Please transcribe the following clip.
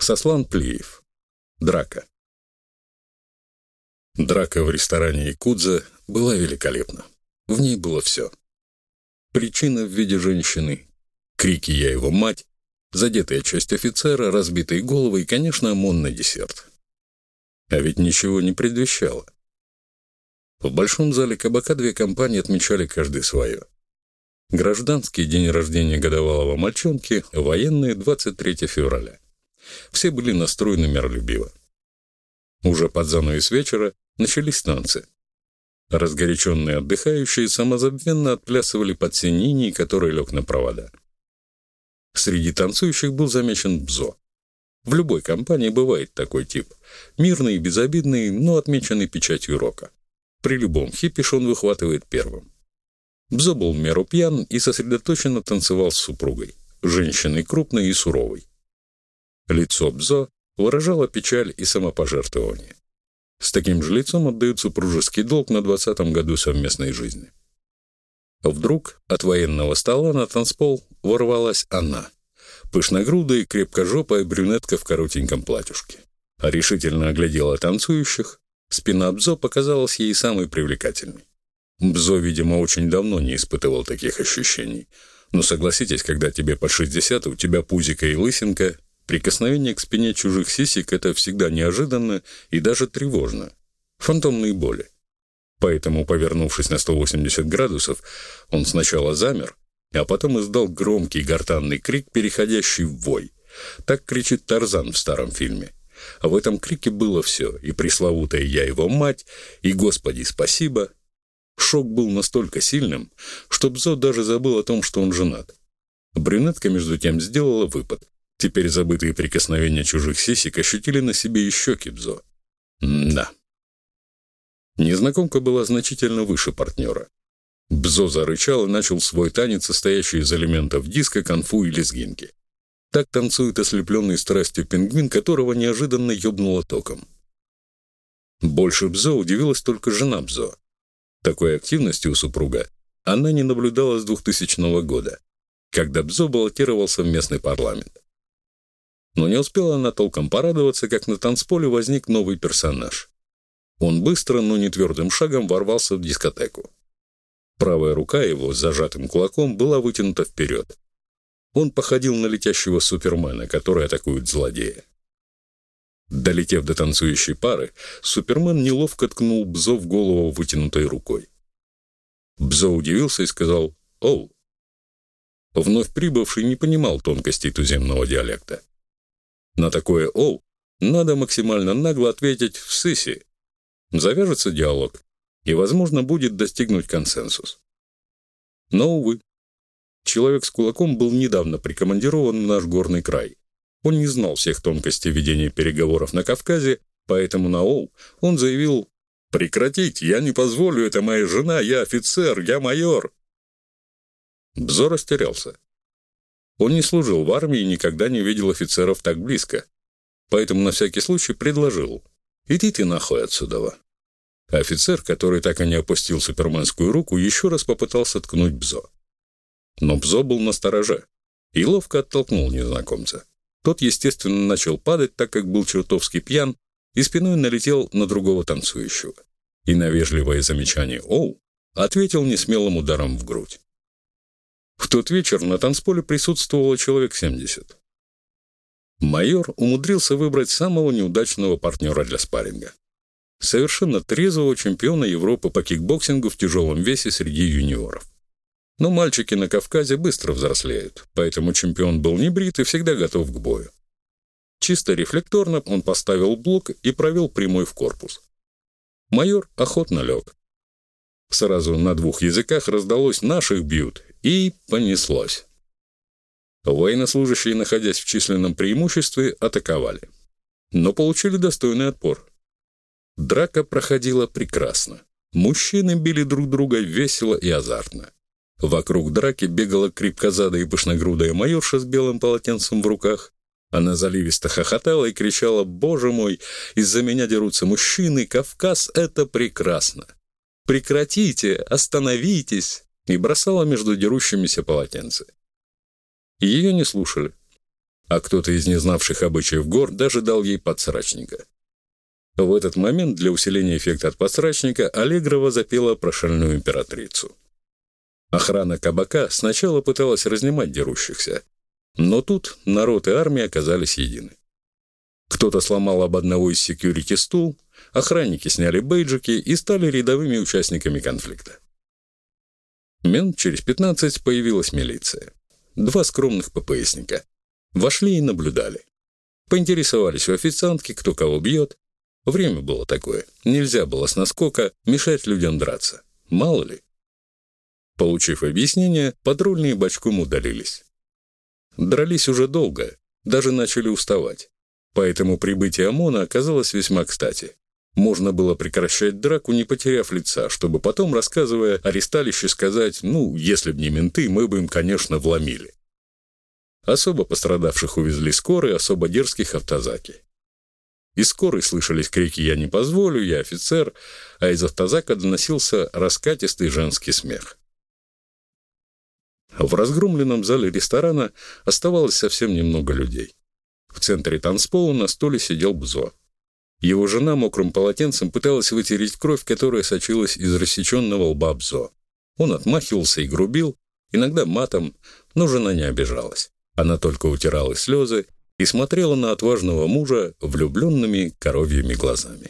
Сослан Плиев. Драка. Драка в ресторане Якудза была великолепна. В ней было все. Причина в виде женщины, крики «Я его мать», задетая часть офицера, разбитые головы и, конечно, ОМОН десерт. А ведь ничего не предвещало. В большом зале кабака две компании отмечали каждый свое. Гражданский день рождения годовалого мальчонки, военные 23 февраля. Все были настроены миролюбиво. Уже под занавес вечера начались танцы. Разгоряченные отдыхающие самозабвенно отплясывали под синини, который лег на провода. Среди танцующих был замечен Бзо. В любой компании бывает такой тип. Мирный безобидный, но отмеченный печатью рока. При любом хипиш он выхватывает первым. Бзо был меру пьян и сосредоточенно танцевал с супругой, женщиной крупной и суровой. Лицо Бзо выражало печаль и самопожертвование. С таким же лицом отдают супружеский долг на двадцатом году совместной жизни. Вдруг от военного стола на танцпол ворвалась она, пышногрудая и крепкожопая брюнетка в коротеньком платьюшке. Решительно оглядела танцующих, спина Бзо показалась ей самой привлекательной. Бзо, видимо, очень давно не испытывал таких ощущений. Но согласитесь, когда тебе под 60, у тебя пузика и лысинка, Прикосновение к спине чужих сисек – это всегда неожиданно и даже тревожно. Фантомные боли. Поэтому, повернувшись на 180 градусов, он сначала замер, а потом издал громкий гортанный крик, переходящий в вой. Так кричит Тарзан в старом фильме. А в этом крике было все, и пресловутая «я его мать», и «Господи, спасибо». Шок был настолько сильным, что Бзо даже забыл о том, что он женат. Брюнетка, между тем, сделала выпад. Теперь забытые прикосновения чужих сисек ощутили на себе и щеки Бзо. да. Незнакомка была значительно выше партнера. Бзо зарычал и начал свой танец, состоящий из элементов диска, конфу и лезгинки. Так танцует ослепленный страстью пингвин, которого неожиданно ёбнуло током. Больше Бзо удивилась только жена Бзо. Такой активности у супруга она не наблюдала с 2000 года, когда Бзо баллотировался в местный парламент. Но не успела она толком порадоваться, как на танцполе возник новый персонаж. Он быстро, но не твердым шагом ворвался в дискотеку. Правая рука его с зажатым кулаком была вытянута вперед. Он походил на летящего супермена, который атакует злодея. Долетев до танцующей пары, Супермен неловко ткнул Бзо в голову вытянутой рукой. Бзо удивился и сказал «Оу». Вновь прибывший не понимал тонкостей туземного диалекта. На такое «Оу» надо максимально нагло ответить в сыси. Завяжется диалог, и, возможно, будет достигнуть консенсус. Но, увы, человек с кулаком был недавно прикомандирован в наш горный край. Он не знал всех тонкостей ведения переговоров на Кавказе, поэтому на «Оу» он заявил «Прекратить! Я не позволю, это моя жена, я офицер, я майор!» Бзо растерялся. Он не служил в армии и никогда не видел офицеров так близко. Поэтому на всякий случай предложил. «Иди ты нахуй отсюда». Офицер, который так и не опустил суперменскую руку, еще раз попытался ткнуть Бзо. Но Бзо был настороже и ловко оттолкнул незнакомца. Тот, естественно, начал падать, так как был чертовски пьян, и спиной налетел на другого танцующего. И на вежливое замечание «Оу» ответил несмелым ударом в грудь. В тот вечер на танцполе присутствовало человек 70. Майор умудрился выбрать самого неудачного партнера для спарринга. Совершенно трезвого чемпиона Европы по кикбоксингу в тяжелом весе среди юниоров. Но мальчики на Кавказе быстро взрослеют, поэтому чемпион был не брит и всегда готов к бою. Чисто рефлекторно он поставил блок и провел прямой в корпус. Майор охотно лег. Сразу на двух языках раздалось «наших бьют» И понеслось. Военнослужащие, находясь в численном преимуществе, атаковали. Но получили достойный отпор. Драка проходила прекрасно. Мужчины били друг друга весело и азартно. Вокруг драки бегала крепкозадая и пышногрудая майорша с белым полотенцем в руках. Она заливисто хохотала и кричала «Боже мой, из-за меня дерутся мужчины, Кавказ — это прекрасно! Прекратите, остановитесь!» И бросала между дерущимися полотенце. Ее не слушали. а кто-то из незнавших обычаев гор даже дал ей подсрачника. В этот момент для усиления эффекта от подсрачника Аллегрова запела про шальную императрицу. Охрана кабака сначала пыталась разнимать дерущихся, но тут народ и армия оказались едины. Кто-то сломал об одного из секьюрити стул, охранники сняли бейджики и стали рядовыми участниками конфликта. Минут через пятнадцать появилась милиция. Два скромных ППСника. Вошли и наблюдали. Поинтересовались у официантки, кто кого бьет. Время было такое. Нельзя было с наскока мешать людям драться. Мало ли. Получив объяснение, патрульные бочком удалились. Дрались уже долго, даже начали уставать. Поэтому прибытие ОМОНа оказалось весьма кстати. Можно было прекращать драку, не потеряв лица, чтобы потом, рассказывая о ресталище, сказать, ну, если б не менты, мы бы им, конечно, вломили. Особо пострадавших увезли скорые, особо дерзких автозаки. Из скорой слышались крики «Я не позволю», «Я офицер», а из автозака доносился раскатистый женский смех. В разгромленном зале ресторана оставалось совсем немного людей. В центре танцпола на стуле сидел Бзо. Его жена мокрым полотенцем пыталась вытереть кровь, которая сочилась из рассеченного лба Бзо. Он отмахивался и грубил, иногда матом, но жена не обижалась. Она только утирала слезы и смотрела на отважного мужа влюбленными коровьими глазами.